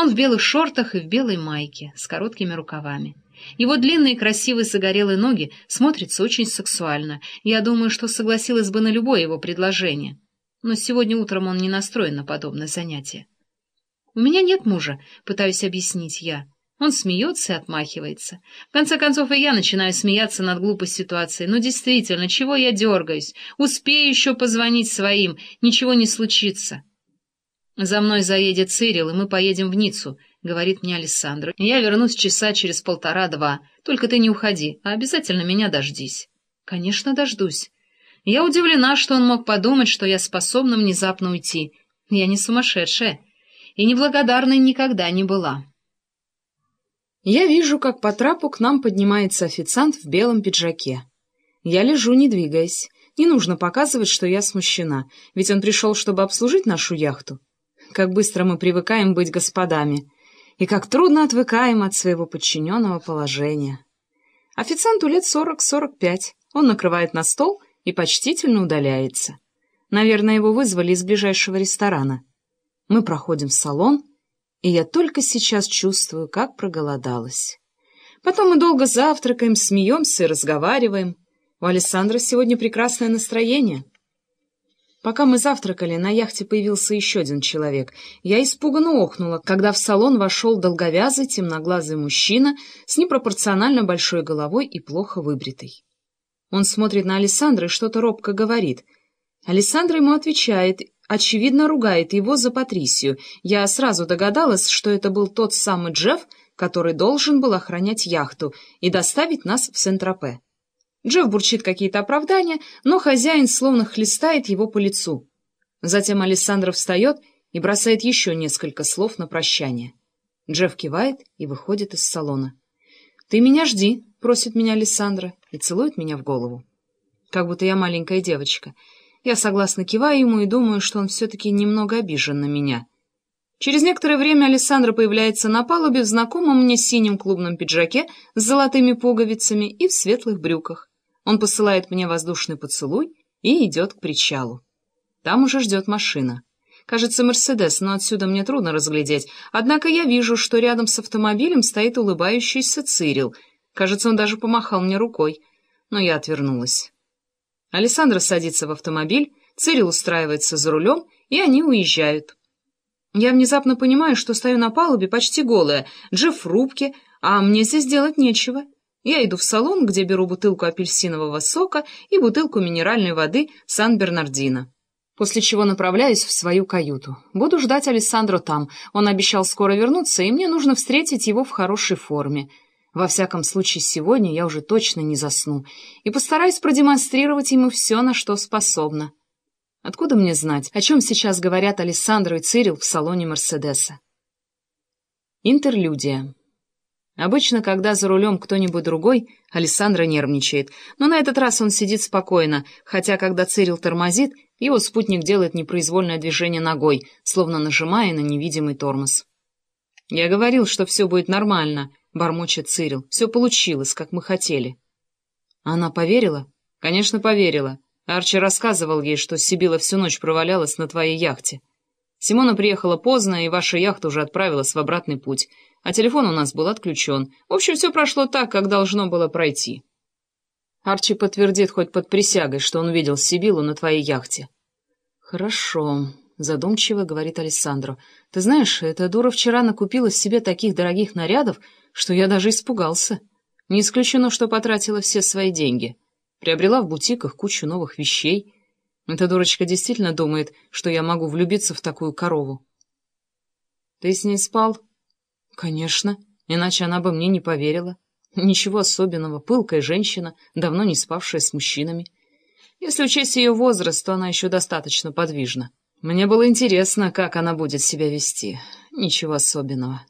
Он в белых шортах и в белой майке с короткими рукавами. Его длинные красивые загорелые ноги смотрятся очень сексуально. Я думаю, что согласилась бы на любое его предложение. Но сегодня утром он не настроен на подобное занятие. «У меня нет мужа», — пытаюсь объяснить я. Он смеется и отмахивается. В конце концов, и я начинаю смеяться над глупой ситуацией. Но действительно, чего я дергаюсь? Успею еще позвонить своим, ничего не случится. За мной заедет Цирил, и мы поедем в Ниццу, — говорит мне Александра. Я вернусь часа через полтора-два. Только ты не уходи, а обязательно меня дождись. Конечно, дождусь. Я удивлена, что он мог подумать, что я способна внезапно уйти. Я не сумасшедшая и неблагодарной никогда не была. Я вижу, как по трапу к нам поднимается официант в белом пиджаке. Я лежу, не двигаясь. Не нужно показывать, что я смущена, ведь он пришел, чтобы обслужить нашу яхту. Как быстро мы привыкаем быть господами, и как трудно отвыкаем от своего подчиненного положения. Официанту лет сорок-сорок пять. Он накрывает на стол и почтительно удаляется. Наверное, его вызвали из ближайшего ресторана. Мы проходим в салон — и я только сейчас чувствую, как проголодалась. Потом мы долго завтракаем, смеемся и разговариваем. У Александра сегодня прекрасное настроение. Пока мы завтракали, на яхте появился еще один человек. Я испуганно охнула, когда в салон вошел долговязый, темноглазый мужчина с непропорционально большой головой и плохо выбритый. Он смотрит на Александра и что-то робко говорит. Александр ему отвечает, очевидно, ругает его за Патрисию. Я сразу догадалась, что это был тот самый Джефф, который должен был охранять яхту и доставить нас в Сент-Тропе. Джефф бурчит какие-то оправдания, но хозяин словно хлестает его по лицу. Затем Александр встает и бросает еще несколько слов на прощание. Джефф кивает и выходит из салона. «Ты меня жди», — просит меня Александра и целует меня в голову. Как будто я маленькая девочка — я согласно киваю ему и думаю, что он все-таки немного обижен на меня. Через некоторое время Александра появляется на палубе в знакомом мне синем клубном пиджаке с золотыми пуговицами и в светлых брюках. Он посылает мне воздушный поцелуй и идет к причалу. Там уже ждет машина. Кажется, Мерседес, но отсюда мне трудно разглядеть. Однако я вижу, что рядом с автомобилем стоит улыбающийся Цирил. Кажется, он даже помахал мне рукой. Но я отвернулась. Александра садится в автомобиль, Цирил устраивается за рулем, и они уезжают. Я внезапно понимаю, что стою на палубе почти голая, Джефф в рубке, а мне здесь делать нечего. Я иду в салон, где беру бутылку апельсинового сока и бутылку минеральной воды Сан-Бернардино. После чего направляюсь в свою каюту. Буду ждать Александра там. Он обещал скоро вернуться, и мне нужно встретить его в хорошей форме. Во всяком случае, сегодня я уже точно не засну и постараюсь продемонстрировать ему все, на что способна. Откуда мне знать, о чем сейчас говорят Александр и Цирил в салоне Мерседеса? Интерлюдия. Обычно, когда за рулем кто-нибудь другой, Александра нервничает, но на этот раз он сидит спокойно, хотя, когда Цирил тормозит, его спутник делает непроизвольное движение ногой, словно нажимая на невидимый тормоз. «Я говорил, что все будет нормально», — бормочет Цирил. «Все получилось, как мы хотели». Она поверила? Конечно, поверила. Арчи рассказывал ей, что Сибила всю ночь провалялась на твоей яхте. Симона приехала поздно, и ваша яхта уже отправилась в обратный путь, а телефон у нас был отключен. В общем, все прошло так, как должно было пройти. Арчи подтвердит хоть под присягой, что он видел Сибилу на твоей яхте. Хорошо задумчиво говорит Александру. «Ты знаешь, эта дура вчера накупила себе таких дорогих нарядов, что я даже испугался. Не исключено, что потратила все свои деньги. Приобрела в бутиках кучу новых вещей. Эта дурочка действительно думает, что я могу влюбиться в такую корову». «Ты с ней спал?» «Конечно, иначе она бы мне не поверила. Ничего особенного, пылкая женщина, давно не спавшая с мужчинами. Если учесть ее возраст, то она еще достаточно подвижна». Мне было интересно, как она будет себя вести. Ничего особенного.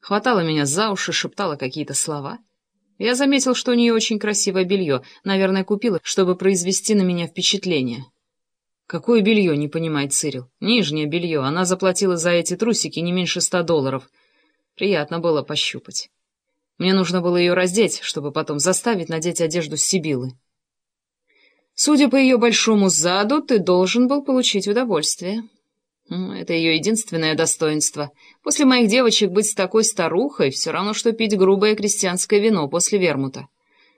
Хватала меня за уши, шептала какие-то слова. Я заметил, что у нее очень красивое белье. Наверное, купила, чтобы произвести на меня впечатление. Какое белье, не понимает Цирил. Нижнее белье. Она заплатила за эти трусики не меньше ста долларов. Приятно было пощупать. Мне нужно было ее раздеть, чтобы потом заставить надеть одежду Сибилы. Судя по ее большому заду, ты должен был получить удовольствие. Это ее единственное достоинство. После моих девочек быть с такой старухой все равно, что пить грубое крестьянское вино после вермута.